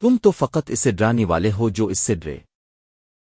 تم تو فقط اسے ڈرانے والے ہو جو اس سے ڈرے۔